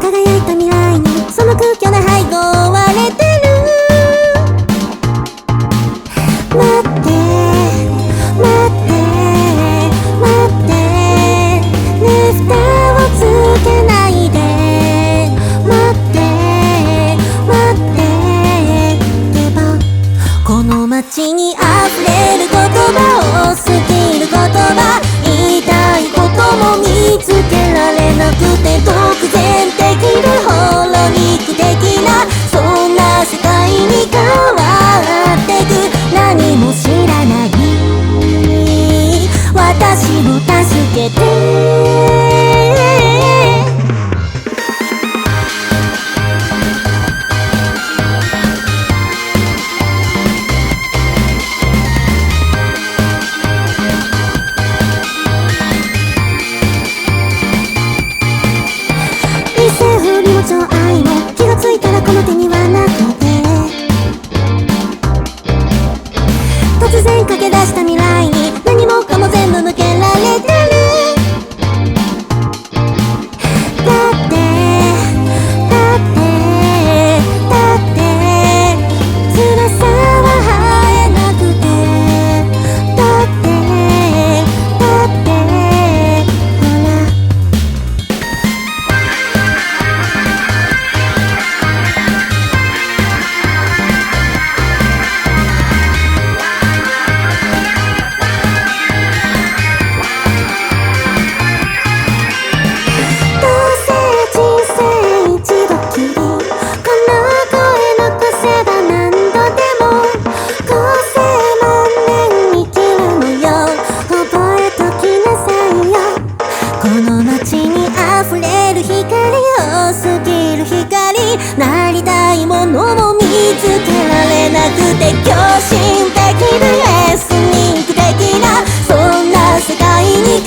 輝いた未来にその空虚な背後を割れてる待って待って待ってねふたをつけないで待って待ってけばこの街にあけて